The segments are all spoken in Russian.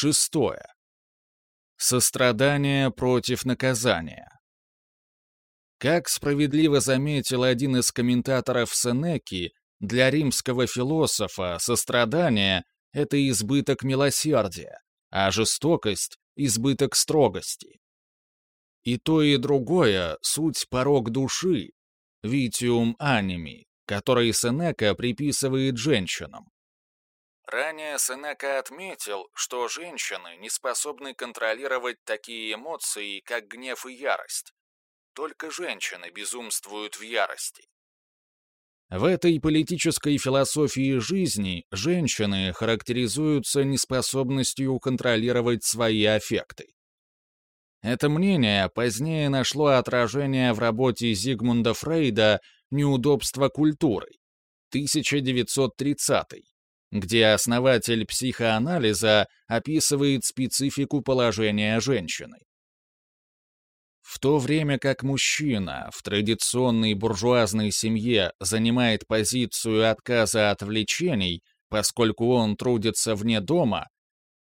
Шестое. Сострадание против наказания. Как справедливо заметил один из комментаторов Сенеки, для римского философа сострадание — это избыток милосердия, а жестокость — избыток строгости. И то, и другое — суть порог души, витиум аними, который Сенека приписывает женщинам. Ранее Сенека отметил, что женщины не способны контролировать такие эмоции, как гнев и ярость. Только женщины безумствуют в ярости. В этой политической философии жизни женщины характеризуются неспособностью контролировать свои аффекты. Это мнение позднее нашло отражение в работе Зигмунда Фрейда «Неудобство культуры» 1930 где основатель психоанализа описывает специфику положения женщины. В то время как мужчина в традиционной буржуазной семье занимает позицию отказа от влечений, поскольку он трудится вне дома,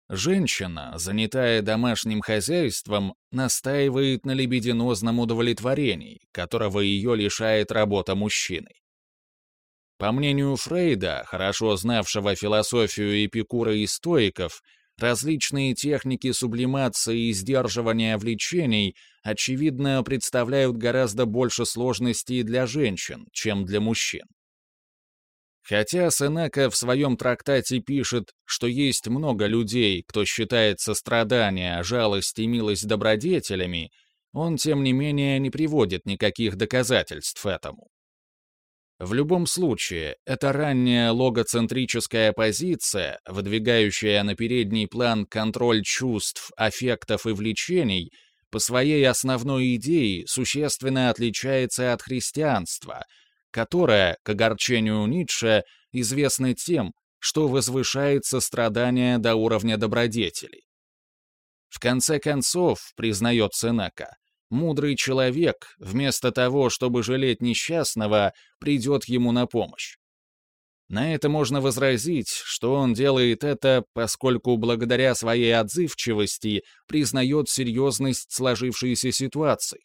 женщина, занятая домашним хозяйством, настаивает на лебединозном удовлетворении, которого ее лишает работа мужчины. По мнению Фрейда, хорошо знавшего философию Эпикура и стоиков, различные техники сублимации и сдерживания влечений, очевидно, представляют гораздо больше сложностей для женщин, чем для мужчин. Хотя Сенека в своем трактате пишет, что есть много людей, кто считает сострадание, жалость и милость добродетелями, он, тем не менее, не приводит никаких доказательств этому. В любом случае, эта ранняя логоцентрическая позиция, выдвигающая на передний план контроль чувств, аффектов и влечений, по своей основной идее существенно отличается от христианства, которое, к огорчению Ницше, известно тем, что возвышает сострадание до уровня добродетели. В конце концов, признает Сенека, мудрый человек, вместо того, чтобы жалеть несчастного, придет ему на помощь. На это можно возразить, что он делает это, поскольку благодаря своей отзывчивости признает серьезность сложившейся ситуации.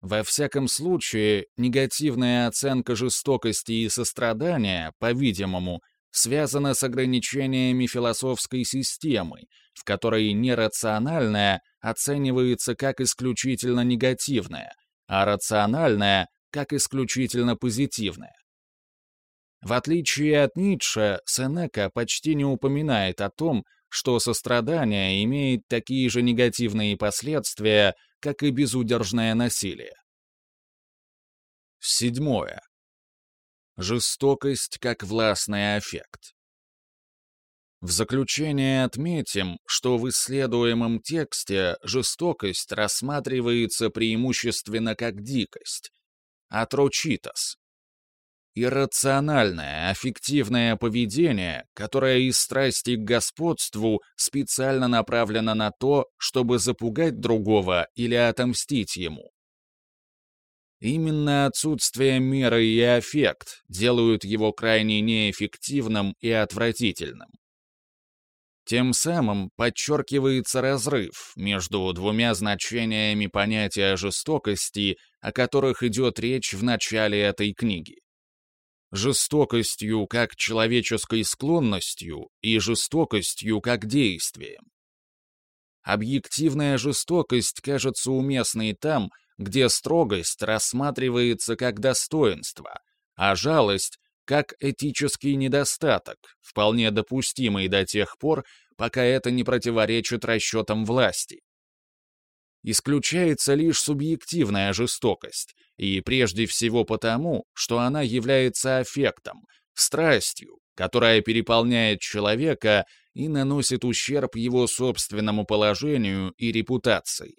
Во всяком случае, негативная оценка жестокости и сострадания, по-видимому, связана с ограничениями философской системы, в которой нерациональное оценивается как исключительно негативное, а рациональное — как исключительно позитивное. В отличие от Ницше, Сенека почти не упоминает о том, что сострадание имеет такие же негативные последствия, как и безудержное насилие. Седьмое. Жестокость как властный аффект. В заключение отметим, что в исследуемом тексте жестокость рассматривается преимущественно как дикость, атрочитас. Иррациональное, аффективное поведение, которое из страсти к господству специально направлено на то, чтобы запугать другого или отомстить ему. Именно отсутствие меры и аффект делают его крайне неэффективным и отвратительным. Тем самым подчеркивается разрыв между двумя значениями понятия жестокости, о которых идет речь в начале этой книги. Жестокостью как человеческой склонностью и жестокостью как действием. Объективная жестокость кажется уместной там, где строгость рассматривается как достоинство, а жалость — как этический недостаток, вполне допустимый до тех пор, пока это не противоречит расчетам власти. Исключается лишь субъективная жестокость, и прежде всего потому, что она является аффектом, страстью, которая переполняет человека и наносит ущерб его собственному положению и репутации.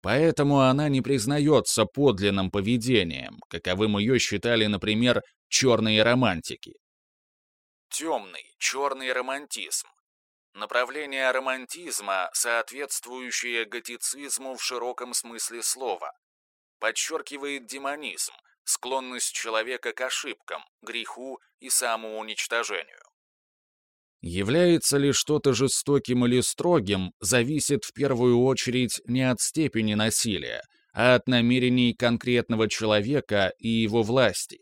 Поэтому она не признается подлинным поведением, каковым ее считали, например, черные романтики. Темный, черный романтизм. Направление романтизма, соответствующее готицизму в широком смысле слова. Подчеркивает демонизм, склонность человека к ошибкам, греху и самоуничтожению. Является ли что-то жестоким или строгим, зависит в первую очередь не от степени насилия, а от намерений конкретного человека и его власти.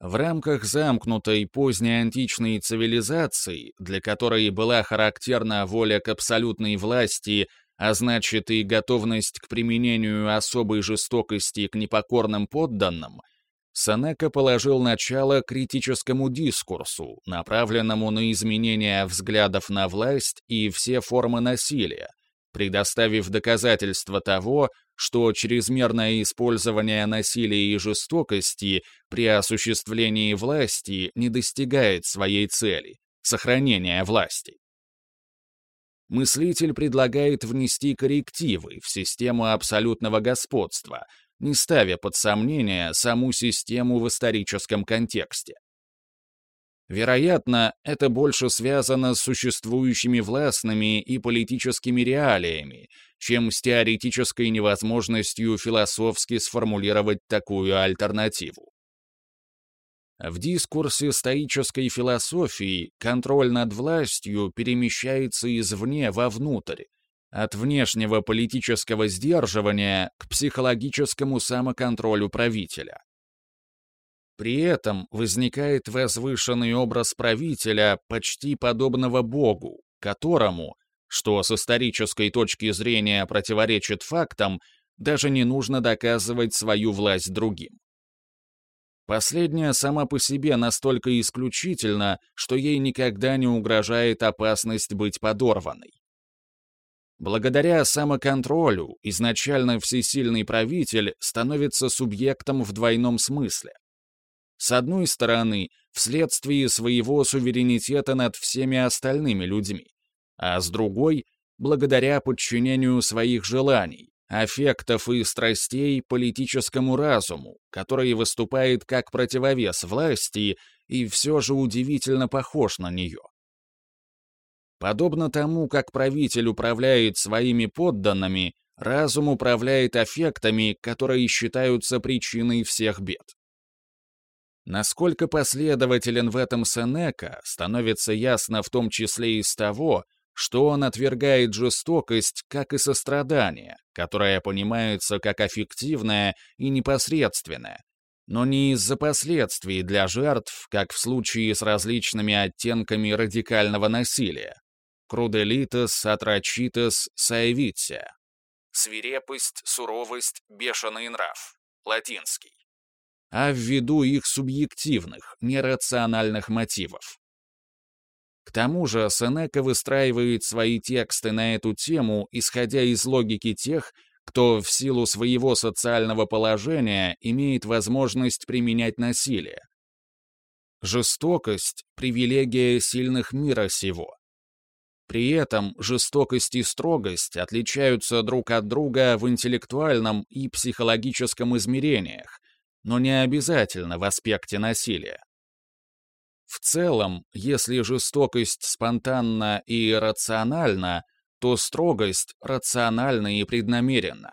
В рамках замкнутой поздней античной цивилизации, для которой была характерна воля к абсолютной власти, а значит и готовность к применению особой жестокости к непокорным подданным, Сенека положил начало критическому дискурсу, направленному на изменение взглядов на власть и все формы насилия, предоставив доказательства того, что чрезмерное использование насилия и жестокости при осуществлении власти не достигает своей цели — сохранения власти. Мыслитель предлагает внести коррективы в систему абсолютного господства, не ставя под сомнение саму систему в историческом контексте. Вероятно, это больше связано с существующими властными и политическими реалиями, чем с теоретической невозможностью философски сформулировать такую альтернативу. В дискурсе стоической философии контроль над властью перемещается извне вовнутрь, от внешнего политического сдерживания к психологическому самоконтролю правителя. При этом возникает возвышенный образ правителя, почти подобного Богу, которому, что с исторической точки зрения противоречит фактам, даже не нужно доказывать свою власть другим. Последняя сама по себе настолько исключительна, что ей никогда не угрожает опасность быть подорванной. Благодаря самоконтролю изначально всесильный правитель становится субъектом в двойном смысле. С одной стороны, вследствие своего суверенитета над всеми остальными людьми, а с другой — благодаря подчинению своих желаний, аффектов и страстей политическому разуму, который выступает как противовес власти и все же удивительно похож на нее. Подобно тому, как правитель управляет своими подданными, разум управляет аффектами, которые считаются причиной всех бед. Насколько последователен в этом Сенека, становится ясно в том числе из того, что он отвергает жестокость, как и сострадание, которое понимается как аффективное и непосредственное, но не из-за последствий для жертв, как в случае с различными оттенками радикального насилия. Круделитас, атрочитас, саевития. Свирепость, суровость, бешеный нрав. Латинский а ввиду их субъективных, нерациональных мотивов. К тому же Сенека выстраивает свои тексты на эту тему, исходя из логики тех, кто в силу своего социального положения имеет возможность применять насилие. Жестокость — привилегия сильных мира сего. При этом жестокость и строгость отличаются друг от друга в интеллектуальном и психологическом измерениях, но не обязательно в аспекте насилия. В целом, если жестокость спонтанна и рациональна, то строгость рациональна и преднамеренна.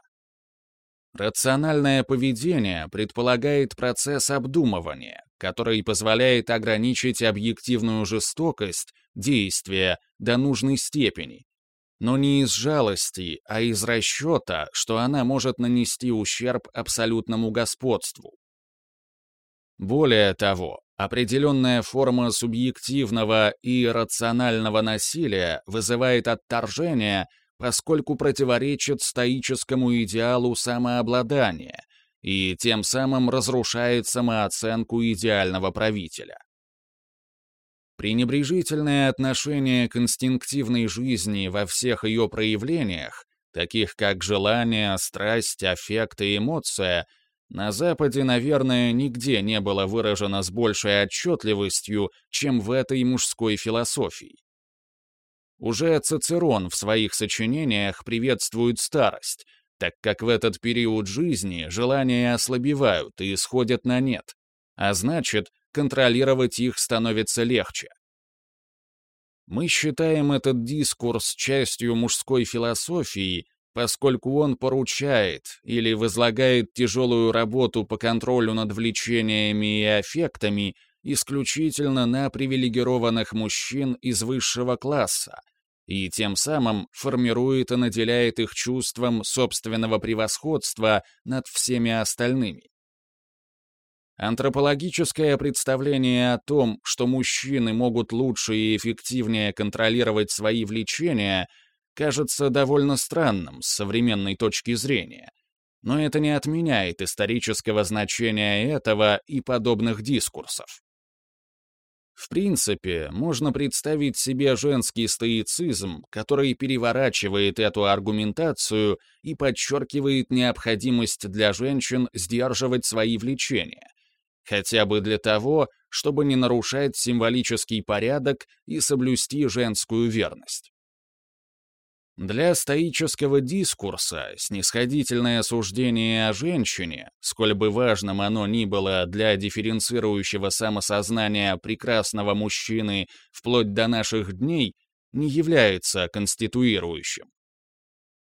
Рациональное поведение предполагает процесс обдумывания, который позволяет ограничить объективную жестокость действия до нужной степени, но не из жалости, а из расчета, что она может нанести ущерб абсолютному господству. Более того, определенная форма субъективного и рационального насилия вызывает отторжение, поскольку противоречит стоическому идеалу самообладания и тем самым разрушает самооценку идеального правителя. Пренебрежительное отношение к инстинктивной жизни во всех ее проявлениях, таких как желание, страсть, аффект и эмоция — на Западе, наверное, нигде не было выражено с большей отчетливостью, чем в этой мужской философии. Уже Цицерон в своих сочинениях приветствует старость, так как в этот период жизни желания ослабевают и исходят на нет, а значит, контролировать их становится легче. Мы считаем этот дискурс частью мужской философии поскольку он поручает или возлагает тяжелую работу по контролю над влечениями и аффектами исключительно на привилегированных мужчин из высшего класса, и тем самым формирует и наделяет их чувством собственного превосходства над всеми остальными. Антропологическое представление о том, что мужчины могут лучше и эффективнее контролировать свои влечения, кажется довольно странным с современной точки зрения. Но это не отменяет исторического значения этого и подобных дискурсов. В принципе, можно представить себе женский стоицизм, который переворачивает эту аргументацию и подчеркивает необходимость для женщин сдерживать свои влечения, хотя бы для того, чтобы не нарушать символический порядок и соблюсти женскую верность. Для стоического дискурса снисходительное суждение о женщине, сколь бы важным оно ни было для дифференцирующего самосознания прекрасного мужчины вплоть до наших дней, не является конституирующим.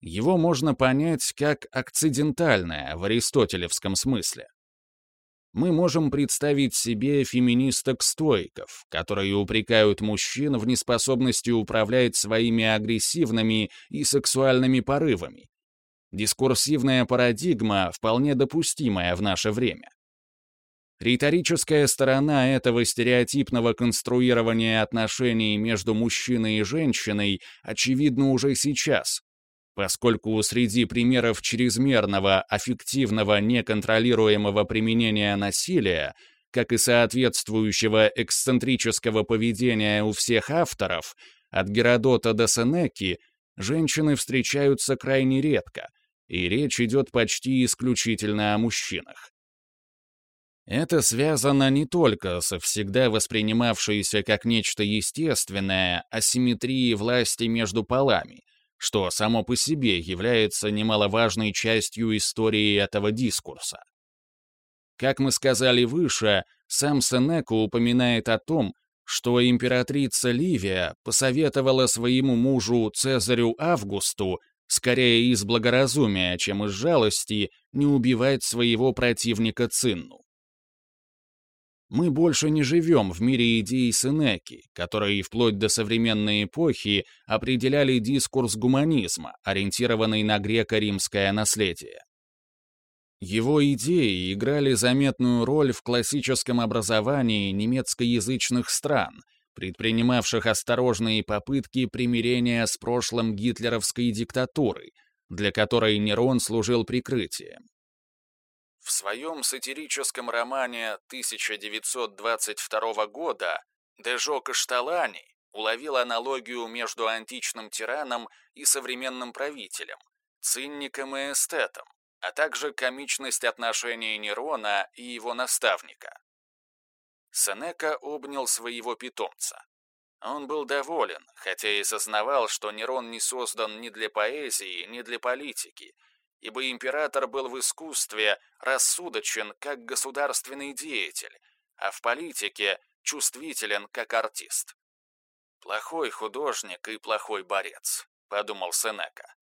Его можно понять как акцидентальное в аристотелевском смысле мы можем представить себе феминисток-стоиков, которые упрекают мужчин в неспособности управлять своими агрессивными и сексуальными порывами. Дискурсивная парадигма вполне допустимая в наше время. Риторическая сторона этого стереотипного конструирования отношений между мужчиной и женщиной очевидна уже сейчас, поскольку среди примеров чрезмерного, аффективного, неконтролируемого применения насилия, как и соответствующего эксцентрического поведения у всех авторов, от Геродота до Сенеки, женщины встречаются крайне редко, и речь идет почти исключительно о мужчинах. Это связано не только со всегда воспринимавшейся как нечто естественное асимметрией власти между полами — что само по себе является немаловажной частью истории этого дискурса. Как мы сказали выше, сам Сенека упоминает о том, что императрица Ливия посоветовала своему мужу Цезарю Августу, скорее из благоразумия, чем из жалости, не убивать своего противника Цинну. Мы больше не живем в мире идей Сенеки, которые вплоть до современной эпохи определяли дискурс гуманизма, ориентированный на греко-римское наследие. Его идеи играли заметную роль в классическом образовании немецкоязычных стран, предпринимавших осторожные попытки примирения с прошлым гитлеровской диктатурой, для которой Нерон служил прикрытием. В своем сатирическом романе 1922 года Дежо Кашталани уловил аналогию между античным тираном и современным правителем, цинником и эстетом, а также комичность отношений Нерона и его наставника. Сенека обнял своего питомца. Он был доволен, хотя и сознавал, что Нерон не создан ни для поэзии, ни для политики, ибо император был в искусстве рассудочен как государственный деятель, а в политике чувствителен как артист. «Плохой художник и плохой борец», — подумал Сенека.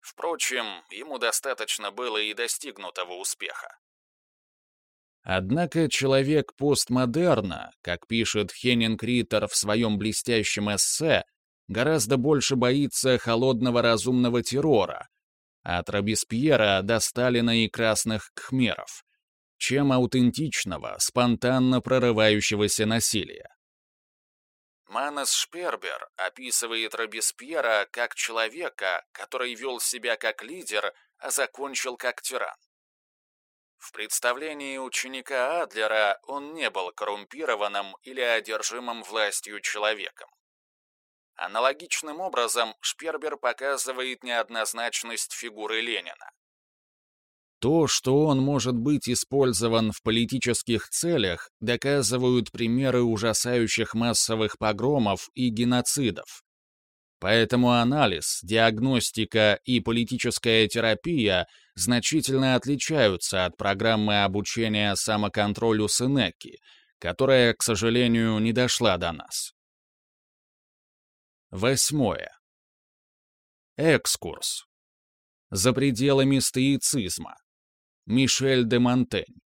Впрочем, ему достаточно было и достигнутого успеха. Однако человек постмодерна, как пишет Хеннинг Риттер в своем блестящем эссе, гораздо больше боится холодного разумного террора, от Робеспьера до Сталина и красных кхмеров, чем аутентичного, спонтанно прорывающегося насилия. Манес Шпербер описывает Робеспьера как человека, который вел себя как лидер, а закончил как тиран. В представлении ученика Адлера он не был коррумпированным или одержимым властью человеком. Аналогичным образом Шпербер показывает неоднозначность фигуры Ленина. То, что он может быть использован в политических целях, доказывают примеры ужасающих массовых погромов и геноцидов. Поэтому анализ, диагностика и политическая терапия значительно отличаются от программы обучения самоконтролю Сенеки, которая, к сожалению, не дошла до нас. Восьмое. Экскурс. За пределами стоицизма. Мишель де Монтень.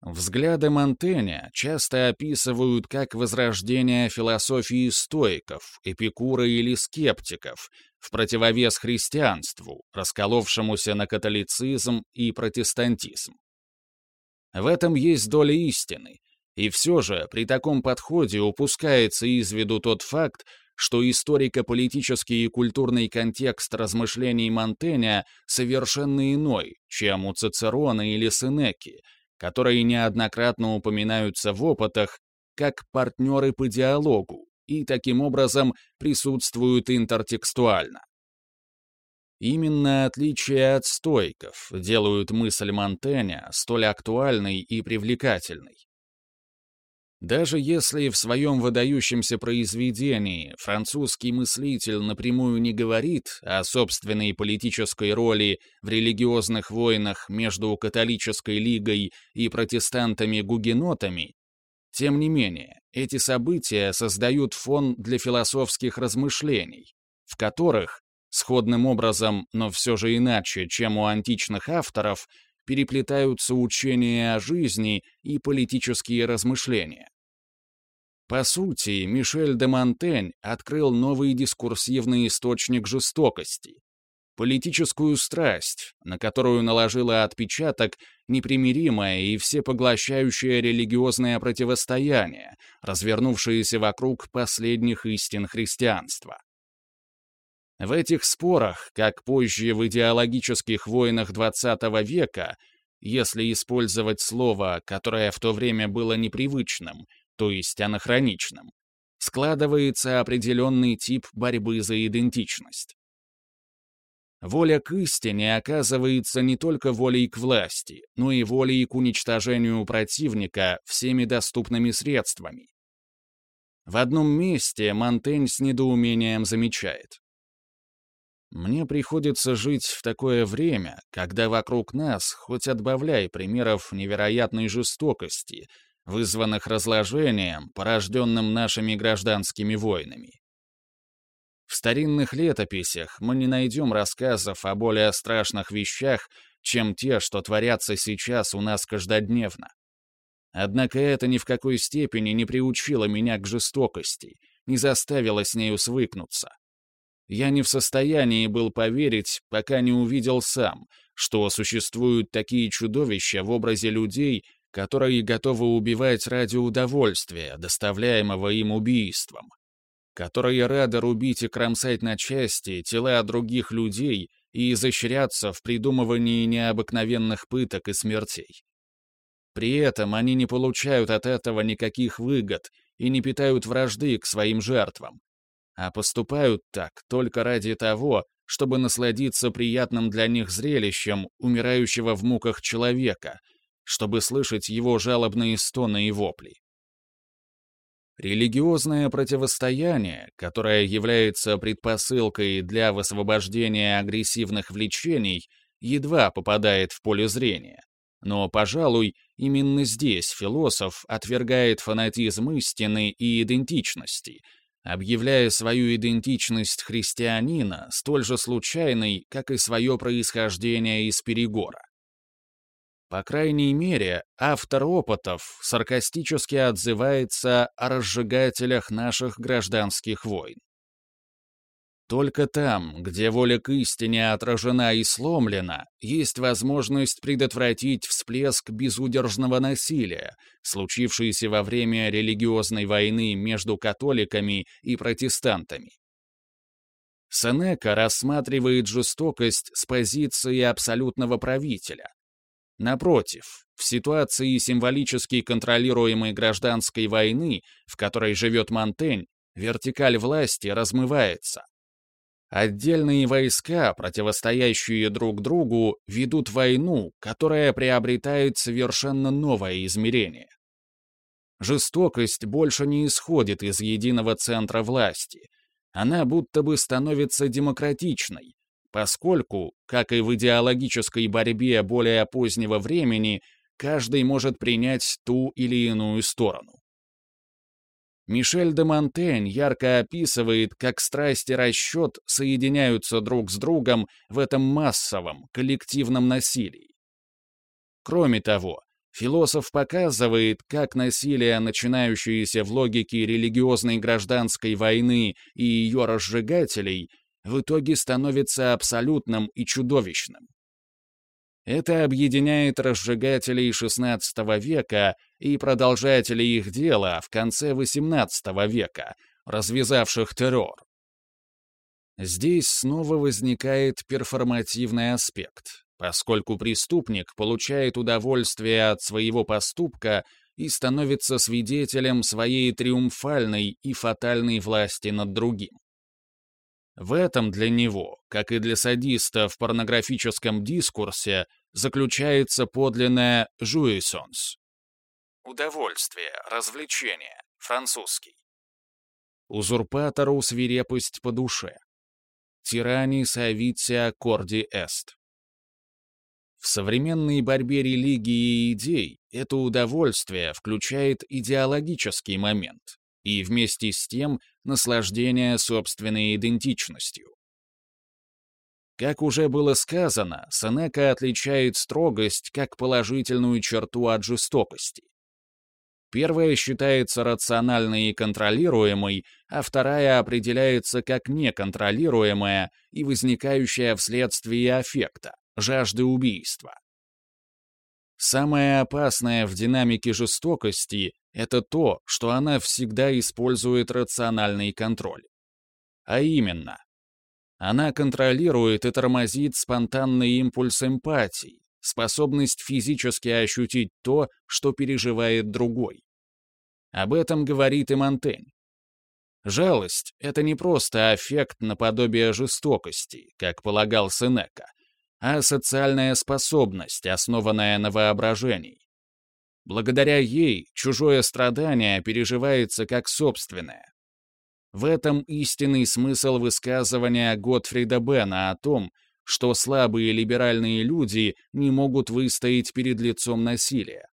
Взгляды Монтэня часто описывают как возрождение философии стоиков, эпикура или скептиков, в противовес христианству, расколовшемуся на католицизм и протестантизм. В этом есть доля истины, и все же при таком подходе упускается из виду тот факт, что историко-политический и культурный контекст размышлений Монтэня совершенно иной, чем у Цицерона или Сенеки, которые неоднократно упоминаются в опытах как партнеры по диалогу и таким образом присутствуют интертекстуально. Именно отличия от стойков делают мысль Монтэня столь актуальной и привлекательной. Даже если в своем выдающемся произведении французский мыслитель напрямую не говорит о собственной политической роли в религиозных войнах между католической лигой и протестантами-гугенотами, тем не менее, эти события создают фон для философских размышлений, в которых, сходным образом, но все же иначе, чем у античных авторов, переплетаются учения о жизни и политические размышления. По сути, Мишель де Монтень открыл новый дискурсивный источник жестокости, политическую страсть, на которую наложила отпечаток непримиримое и всепоглощающее религиозное противостояние, развернувшееся вокруг последних истин христианства. В этих спорах, как позже в идеологических войнах XX века, если использовать слово, которое в то время было непривычным, то есть анахроничным, складывается определенный тип борьбы за идентичность. Воля к истине оказывается не только волей к власти, но и волей к уничтожению противника всеми доступными средствами. В одном месте Монтень с недоумением замечает. Мне приходится жить в такое время, когда вокруг нас, хоть отбавляй примеров невероятной жестокости, вызванных разложением, порожденным нашими гражданскими войнами. В старинных летописях мы не найдем рассказов о более страшных вещах, чем те, что творятся сейчас у нас каждодневно. Однако это ни в какой степени не приучило меня к жестокости, не заставило с нею свыкнуться. Я не в состоянии был поверить, пока не увидел сам, что существуют такие чудовища в образе людей, которые готовы убивать ради удовольствия, доставляемого им убийством, которые рады рубить и кромсать на части тела других людей и изощряться в придумывании необыкновенных пыток и смертей. При этом они не получают от этого никаких выгод и не питают вражды к своим жертвам, а поступают так только ради того, чтобы насладиться приятным для них зрелищем умирающего в муках человека, чтобы слышать его жалобные стоны и вопли. Религиозное противостояние, которое является предпосылкой для высвобождения агрессивных влечений, едва попадает в поле зрения. Но, пожалуй, именно здесь философ отвергает фанатизм истины и идентичности — объявляя свою идентичность христианина столь же случайной, как и свое происхождение из Перегора. По крайней мере, автор опытов саркастически отзывается о разжигателях наших гражданских войн. Только там, где воля к истине отражена и сломлена, есть возможность предотвратить всплеск безудержного насилия, случившийся во время религиозной войны между католиками и протестантами. Сенека рассматривает жестокость с позиции абсолютного правителя. Напротив, в ситуации символически контролируемой гражданской войны, в которой живет Монтень, вертикаль власти размывается. Отдельные войска, противостоящие друг другу, ведут войну, которая приобретает совершенно новое измерение. Жестокость больше не исходит из единого центра власти. Она будто бы становится демократичной, поскольку, как и в идеологической борьбе более позднего времени, каждый может принять ту или иную сторону. Мишель де Монтень ярко описывает, как страсть и расчет соединяются друг с другом в этом массовом, коллективном насилии. Кроме того, Философ показывает, как насилие, начинающееся в логике религиозной гражданской войны и ее разжигателей, в итоге становится абсолютным и чудовищным. Это объединяет разжигателей XVI века и продолжателей их дела в конце XVIII века, развязавших террор. Здесь снова возникает перформативный аспект, поскольку преступник получает удовольствие от своего поступка и становится свидетелем своей триумфальной и фатальной власти над другим. В этом для него, как и для садиста в порнографическом дискурсе, заключается подлинное «jouissance» — удовольствие, развлечение, французский. Узурпатору свирепость по душе. Тирани савития корди эст. В современной борьбе религии и идей это удовольствие включает идеологический момент и вместе с тем наслаждение собственной идентичностью. Как уже было сказано, Сенека отличает строгость как положительную черту от жестокости. Первая считается рациональной и контролируемой, а вторая определяется как неконтролируемая и возникающая вследствие аффекта, жажды убийства. Самое опасное в динамике жестокости — это то, что она всегда использует рациональный контроль. А именно, она контролирует и тормозит спонтанный импульс эмпатии, способность физически ощутить то, что переживает другой. Об этом говорит и Монтень. Жалость — это не просто аффект наподобие жестокости, как полагал Сенека, а социальная способность, основанная на воображении. Благодаря ей чужое страдание переживается как собственное. В этом истинный смысл высказывания Готфрида Бена о том, что слабые либеральные люди не могут выстоять перед лицом насилия.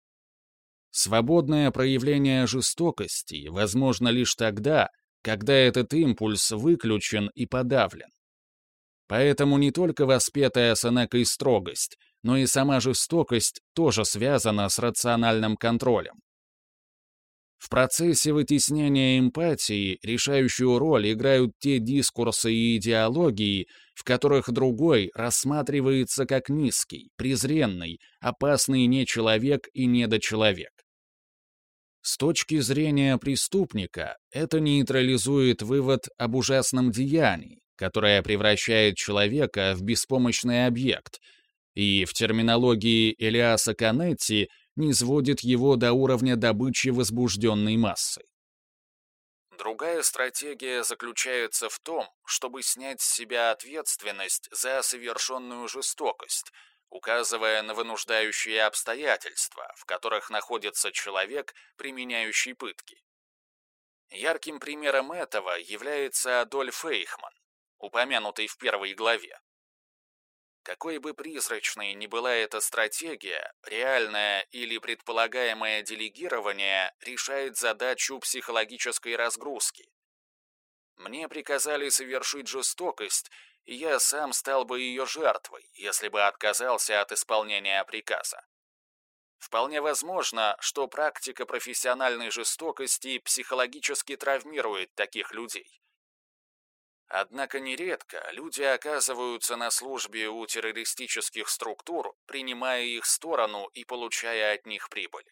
Свободное проявление жестокости возможно лишь тогда, когда этот импульс выключен и подавлен. Поэтому не только воспетая Сенекой строгость, но и сама жестокость тоже связана с рациональным контролем. В процессе вытеснения эмпатии решающую роль играют те дискурсы и идеологии, в которых другой рассматривается как низкий, презренный, опасный нечеловек и недочеловек. С точки зрения преступника, это нейтрализует вывод об ужасном деянии, которое превращает человека в беспомощный объект, и в терминологии Элиаса Канетти не сводит его до уровня добычи возбужденной массы. Другая стратегия заключается в том, чтобы снять с себя ответственность за совершенную жестокость, указывая на вынуждающие обстоятельства, в которых находится человек, применяющий пытки. Ярким примером этого является Адольф Эйхман, упомянутый в первой главе. Какой бы призрачной ни была эта стратегия, реальное или предполагаемое делегирование решает задачу психологической разгрузки. Мне приказали совершить жестокость, и я сам стал бы ее жертвой, если бы отказался от исполнения приказа. Вполне возможно, что практика профессиональной жестокости психологически травмирует таких людей. Однако нередко люди оказываются на службе у террористических структур, принимая их сторону и получая от них прибыль.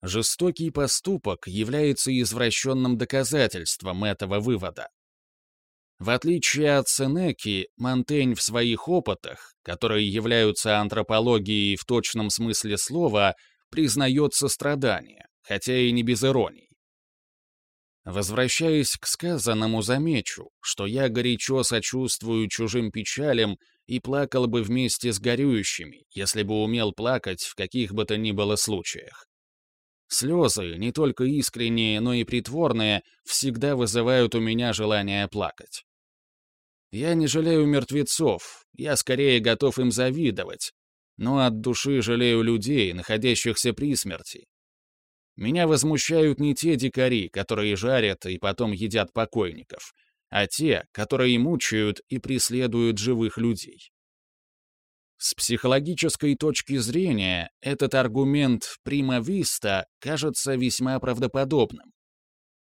Жестокий поступок является извращенным доказательством этого вывода. В отличие от Сенеки, Монтень в своих опытах, которые являются антропологией в точном смысле слова, признает сострадание, хотя и не без иронии. Возвращаясь к сказанному, замечу, что я горячо сочувствую чужим печалям и плакал бы вместе с горюющими, если бы умел плакать в каких бы то ни было случаях. Слезы, не только искренние, но и притворные, всегда вызывают у меня желание плакать. Я не жалею мертвецов, я скорее готов им завидовать, но от души жалею людей, находящихся при смерти, меня возмущают не те дикари, которые жарят и потом едят покойников, а те, которые мучают и преследуют живых людей. С психологической точки зрения этот аргумент «прима виста» кажется весьма правдоподобным.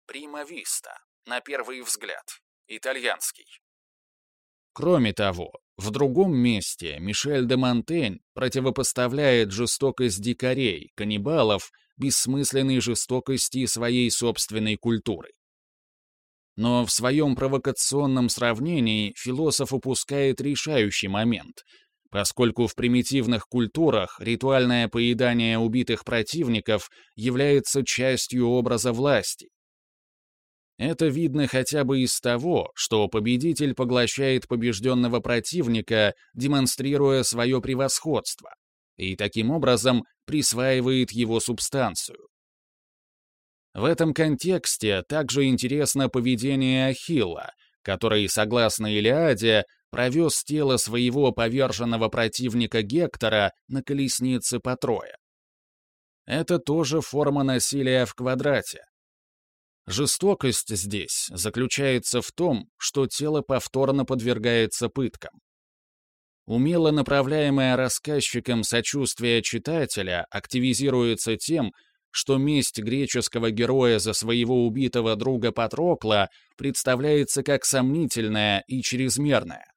«Прима виста» — на первый взгляд. Итальянский. Кроме того, в другом месте Мишель де Монтень противопоставляет жестокость дикарей, каннибалов, бессмысленной жестокости своей собственной культуры. Но в своем провокационном сравнении философ упускает решающий момент, поскольку в примитивных культурах ритуальное поедание убитых противников является частью образа власти. Это видно хотя бы из того, что победитель поглощает побежденного противника, демонстрируя свое превосходство, и таким образом присваивает его субстанцию. В этом контексте также интересно поведение Ахилла, который, согласно Илиаде, провез тело своего поверженного противника Гектора на колеснице по трое. Это тоже форма насилия в квадрате. Жестокость здесь заключается в том, что тело повторно подвергается пыткам. Умело направляемое рассказчиком сочувствие читателя активизируется тем, что месть греческого героя за своего убитого друга Патрокла представляется как сомнительная и чрезмерная.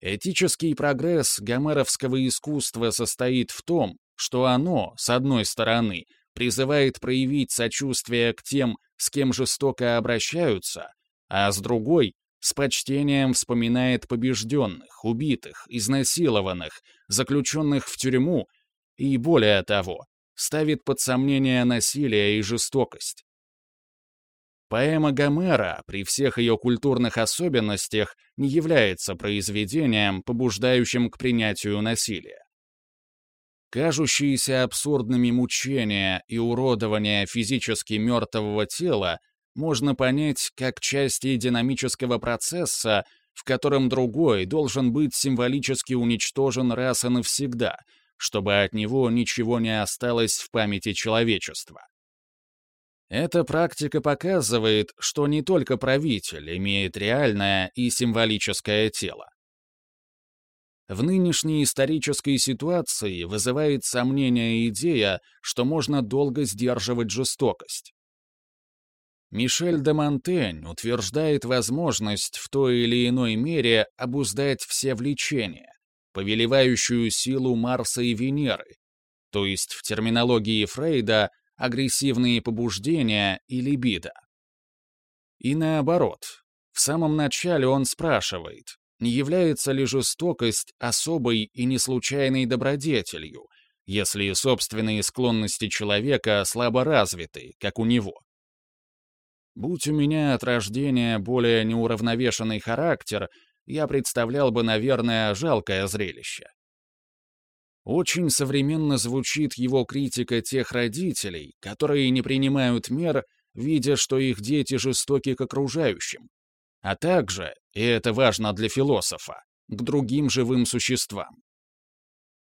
Этический прогресс гомеровского искусства состоит в том, что оно, с одной стороны, призывает проявить сочувствие к тем, с кем жестоко обращаются, а с другой — с почтением вспоминает побежденных, убитых, изнасилованных, заключенных в тюрьму и, более того, ставит под сомнение насилие и жестокость. Поэма Гомера, при всех ее культурных особенностях, не является произведением, побуждающим к принятию насилия. Кажущиеся абсурдными мучения и уродование физически мертвого тела можно понять как части динамического процесса, в котором другой должен быть символически уничтожен раз и навсегда — чтобы от него ничего не осталось в памяти человечества. Эта практика показывает, что не только правитель имеет реальное и символическое тело. В нынешней исторической ситуации вызывает сомнение идея, что можно долго сдерживать жестокость. Мишель де Монтень утверждает возможность в той или иной мере обуздать все влечения, повелевающую силу Марса и Венеры, то есть в терминологии Фрейда агрессивные побуждения и либидо. И наоборот, в самом начале он спрашивает, не является ли жестокость особой и не случайной добродетелью, если собственные склонности человека слабо развиты, как у него. Будь у меня от рождения более неуравновешенный характер, я представлял бы, наверное, жалкое зрелище. Очень современно звучит его критика тех родителей, которые не принимают мер, видя, что их дети жестоки к окружающим, а также, и это важно для философа, к другим живым существам.